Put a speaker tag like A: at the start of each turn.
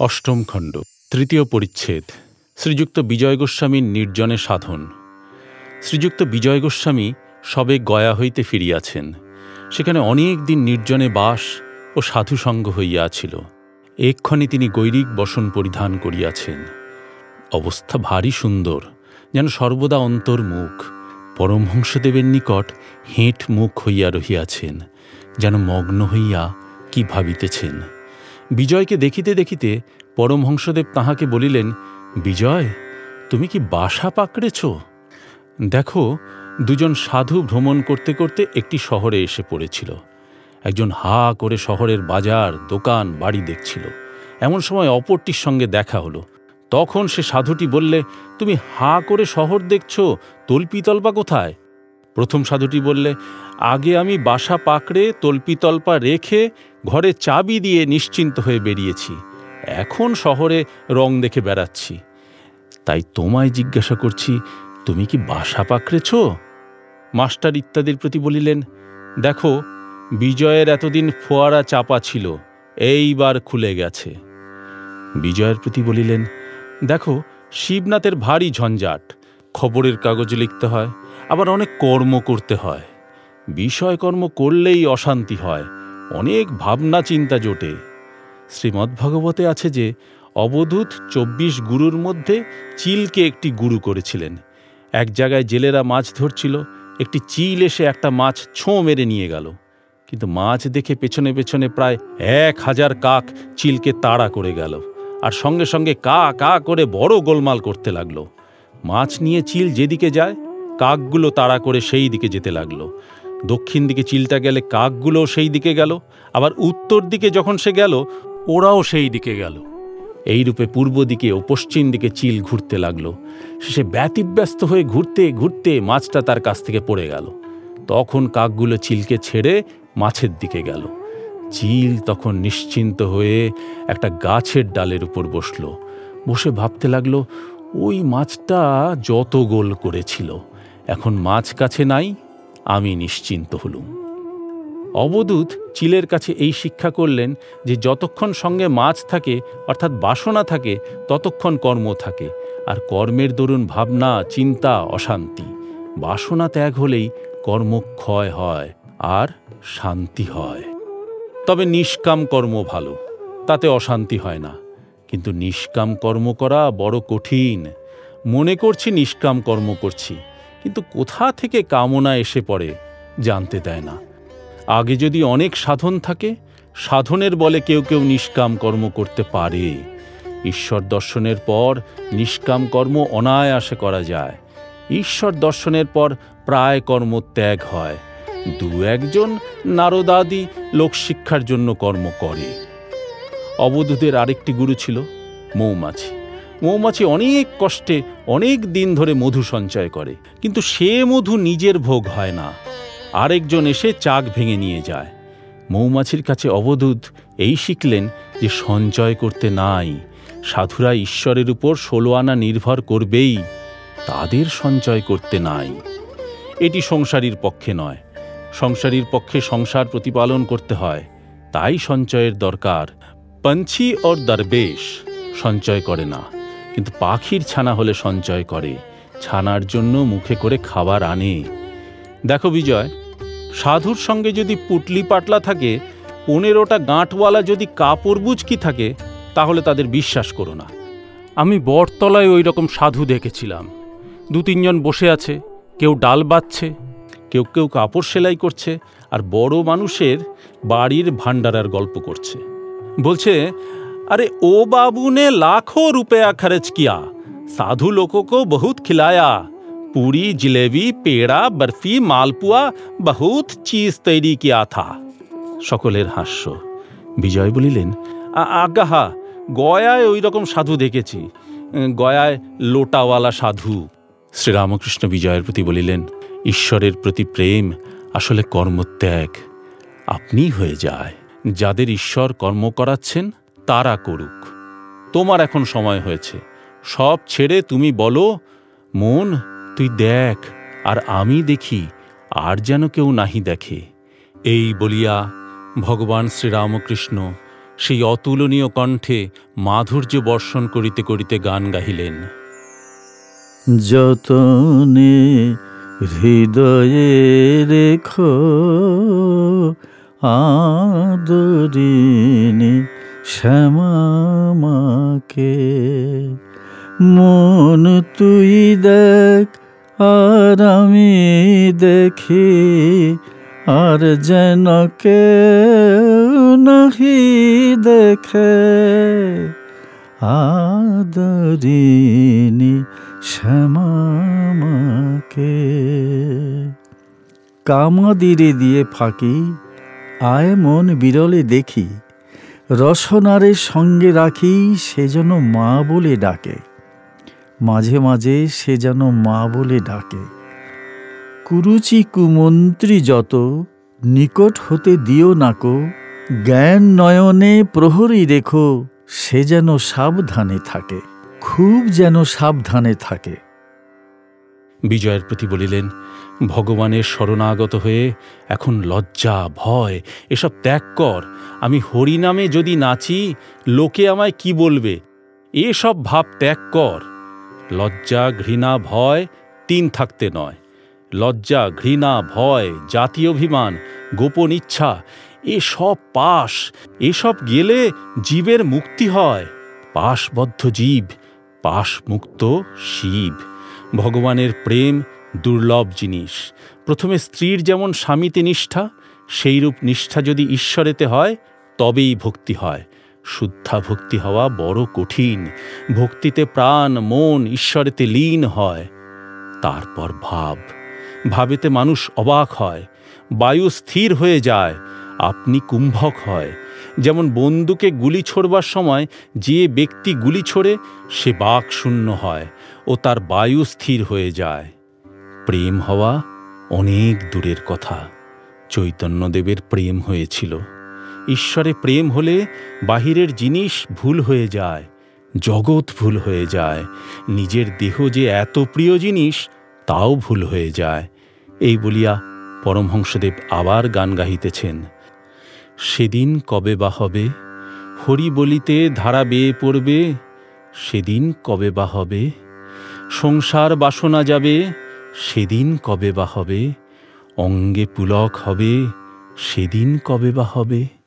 A: অষ্টম খণ্ড, তৃতীয় পরিচ্ছেদ, শ্রীযুক্ত বিজয় গোস্বামীর নির্জনে সাধন। শ্রীযুক্ত বিজয় গোস্বামী সবে গয়া হইতে ফিরিয়াছেন। সেখানে অনেক দিন নির্জনে বাস ও সাধুসঙ্গ হইয়াছিল। এক্ষণে তিনি গৈরিক বসন পরিধান করিয়াছেন। অবস্থা ভারী সুন্দর, যেন সর্বদা অন্তর্মুখ। পরমহংসদেবের নিকট হেঁট মুখ হইয়া রহিয়াছেন, যেন মগ্ন হইয়া কি ভাবিতেছেন? বিজয়কে দেখিতে দেখিতে পরমহংসদেব তাহাকে বলিলেন, বিজয়, তুমি কি বাসা পাকড়েছ? দেখো, দুজন সাধু ভ্রমণ করতে করতে একটি শহরে এসে পড়েছিল। একজন হা করে শহরের বাজার, দোকান, বাড়ি দেখছিল। এমন সময় অপরটির সঙ্গে দেখা হলো। তখন সে সাধুটি বললে, তুমি হা করে শহর দেখছ তল্পিতল্পা কোথায়? প্রথম সাধুটি বললে, আগে আমি বাসা পাকড়ে তল্পিতল্পা রেখে ঘরে চাবি দিয়ে নিশ্চিন্ত হয়ে বেরিয়েছি। এখন শহরে রং দেখে বেড়াচ্ছি। তাই তোমায় জিজ্ঞাসা করছি, তুমি কি বাসা পাকড়েছ? মাস্টার ইত্যাদির প্রতি বলিলেন, দেখো, বিজয়ের এতদিন ফোয়ারা চাপা ছিল, এইবার খুলে গেছে। বিজয়ের প্রতি বলিলেন, দেখো, শিবনাথের ভারী ঝঞ্ঝাট, খবরের কাগজে লিখতে হয় আবার অনেক কর্ম করতে হয়। বিষয়কর্ম করলেই অশান্তি হয়। অনেক ভাবনা চিন্তা জোটে। শ্রীমদ্ভগবতে আছে যে, অবধূত চব্বিশ গুরুর মধ্যে চিলকে একটি গুরু করেছিলেন। এক জায়গায় জেলেরা মাছ ধরছিল, একটি চিল এসে একটা মাছ ছোঁ মেরে নিয়ে গেল। কিন্তু মাছ দেখে পেছনে পেছনে প্রায় এক হাজার কাক চিলকে তাড়া করে গেল। আর সঙ্গে সঙ্গে কা কা করে বড় গোলমাল করতে লাগল। মাছ নিয়ে চিল যেদিকে যায় কাকগুলো তাড়া করে সেই দিকে যেতে লাগল। দক্ষিণ দিকে চিলটা গেলে কাকগুলোও সেই দিকে গেল, আবার উত্তর দিকে যখন সে গেল, ওরাও সেই দিকে গেল। এইরূপে পূর্ব দিকে ও পশ্চিম দিকে চিল ঘুরতে লাগল। সে ব্যতিব্যস্ত হয়ে ঘুরতে ঘুরতে মাছটা তার কাছ থেকে পড়ে গেল। তখন কাকগুলো চিলকে ছেড়ে মাছের দিকে গেল। চিল তখন নিশ্চিন্ত হয়ে একটা গাছের ডালের উপর বসল। বসে ভাবতে লাগল, ওই মাছটা যত গোল করেছিল। এখন মাছ কাছে নাই, আমি নিশ্চিন্ত হলুম। অবদূত চিলের কাছে এই শিক্ষা করলেন যে যতক্ষণ সঙ্গে মাছ থাকে, অর্থাৎ বাসনা থাকে, ততক্ষণ কর্ম থাকে, আর কর্মের দরুন ভাবনা, চিন্তা অশান্তি। বাসনা ত্যাগ হলেই কর্মক্ষয় হয়, আর শান্তি হয়। তবে নিষ্কাম কর্ম ভালো, তাতে অশান্তি হয় না। কিন্তু নিষ্কাম কর্ম করা বড় কঠিন। মনে করছি নিষ্কাম কর্ম করছি। কিন্তু কোথা থেকে কামনা এসে পড়ে জানতে দেয় না। আগে যদি অনেক সাধন থাকে, সাধনের বলে কেউ কেউ নিষ্কাম কর্ম করতে পারে। ঈশ্বর দর্শনের পর নিষ্কাম কর্ম অনায়াসে করা যায়। ঈশ্বর দর্শনের পর প্রায় কর্ম ত্যাগ হয়। দু একজন নারদাদি লোকশিক্ষার জন্য কর্ম করে। অবধূতের আরেকটি গুরু ছিল মৌমাছি। মৌমাছি অনেক কষ্টে, অনেক দিন ধরে মধু সঞ্চয় করে। কিন্তু সে মধু নিজের ভোগ হয় না। আরেকজন এসে চাক ভেঙে নিয়ে যায়। মৌমাছির কাছে অবধূত এই শিখলেন যে সঞ্চয় করতে নাই। সাধুরা ঈশ্বরের উপর ষোলো আনা নির্ভর করবেই, তাদের সঞ্চয় করতে নাই। এটি সংসারীর পক্ষে নয়। সংসারীর পক্ষে সংসার প্রতিপালন করতে হয়। তাই সঞ্চয়ের দরকার। পঞ্ছি ওর দরবেশ সঞ্চয় করে না। কিন্তু পাখির ছানা হলে সঞ্চয় করে। ছানার জন্য মুখে করে খাবার আনে। দেখো বিজয়, সাধুর সঙ্গে যদি পুটলি পাটলা থাকে, পনেরোটা গাঁটওয়ালা যদি কাপড় বুঝকি থাকে, তাহলে তাদের বিশ্বাস করো না। আমি বটতলায় ওই রকম সাধু দেখেছিলাম। দু তিনজন বসে আছে, কেউ ডাল বাচ্ছে কেউ কেউ কাপড় সেলাই করছে, আর বড় মানুষের বাড়ির ভাণ্ডারার গল্প করছে। বলছে अरे ओ बाबू ने लाखों रुपया खर्च किया साधु लोगों को बहुत खिलाया पूरी जिलेबी पेड़ा बर्फी मालपुआ बहुत चीज तैरी किया था সকলের হাস্য বিজয় বলিলেন আজ্ঞাহা গয়ায় ওই রকম সাধু দেখেছি গয়ায় লোটাওয়ালা সাধু শ্রীরামকৃষ্ণ বিজয়ের প্রতি বলিলেন ঈশ্বরের প্রতি প্রেম আসলে কর্মত্যাগ আপনি হয়ে যায় যাদের ঈশ্বর কর্ম করাচ্ছেন তারা করুক। তোমার এখন সময় হয়েছে। সব ছেড়ে তুমি বলো, মন, তুই দেখ, আর আমি দেখি, আর যেন কেউ নাহি দেখে। এই বলিয়া ভগবান শ্রীরামকৃষ্ণ সেই অতুলনীয় কণ্ঠে মাধুর্য বর্ষণ করিতে করিতে গান গাহিলেন।
B: যতনে হৃদয়ে রেখো আদরিনী শ্যামাকে মন তুই দেখ, আর আমি দেখি, আর যেন কে নাহি দেখে। আদরিনী শ্যামাকে কামাদিরে দিয়ে ফাঁকি, আয় মন বিরলে দেখি। রসনারে সঙ্গে রাখি সে যেন মা বলে ডাকে। মাঝে মাঝে সে যেন মা বলে ডাকে। কুরুচি কুমন্ত্রী যত, নিকট হতে দিও নাকো জ্ঞান নয়নে প্রহরী রেখো সে যেন সাবধানে থাকে। খুব যেন সাবধানে থাকে।
A: বিজয়ের প্রতি বলিলেন ভগবানের শরণাগত হয়ে এখন লজ্জা, ভয়, এসব ত্যাগ কর। আমি হরিনামে যদি নাচি, লোকে আমায় কি বলবে? এসব ভাব ত্যাগ কর। লজ্জা, ঘৃণা, ভয় তিন থাকতে নয়। লজ্জা, ঘৃণা, ভয় জাতীয় অভিমান, গোপন ইচ্ছা এসব পাশ। এসব গেলে জীবের মুক্তি হয়। পাশবদ্ধ জীব পাশ মুক্ত শিব। ভগবানের প্রেম দুর্লভ জিনিস। প্রথমে স্ত্রীর যেমন স্বামীতে নিষ্ঠা, সেইরূপ নিষ্ঠা যদি ঈশ্বরেতে হয়, তবেই ভক্তি হয়। শুদ্ধা ভক্তি হওয়া বড় কঠিন। ভক্তিতে প্রাণ, মন ঈশ্বরেতে লীন হয়। তারপর ভাব। ভাবেতে মানুষ অবাক হয়। বায়ু স্থির হয়ে যায়। আপনি কুম্ভক হয়। যেমন বন্দুকে গুলি ছোড়বার সময় যে ব্যক্তি গুলি ছোড়ে, সে বাক শূন্য হয় ও তার বায়ু স্থির হয়ে যায়। প্রেম হওয়া অনেক দূরের কথা। চৈতন্যদেবের প্রেম হয়েছিল। ঈশ্বরে প্রেম হলে বাহিরের জিনিস ভুল হয়ে যায়, জগৎ ভুল হয়ে যায়, নিজের দেহ যে এত প্রিয় জিনিস তাও ভুল হয়ে যায়। এই বলিয়া পরমহংসদেব আবার গান গাহিতেছেন, সেদিন কবে বা হবে? হরি বলিতে ধারা বেয়ে পড়বে, সেদিন কবে বা হবে? সংসার বাসনা যাবে সেদিন কবে বা হবে? অঙ্গে পুলক হবে সেদিন কবে বা হবে?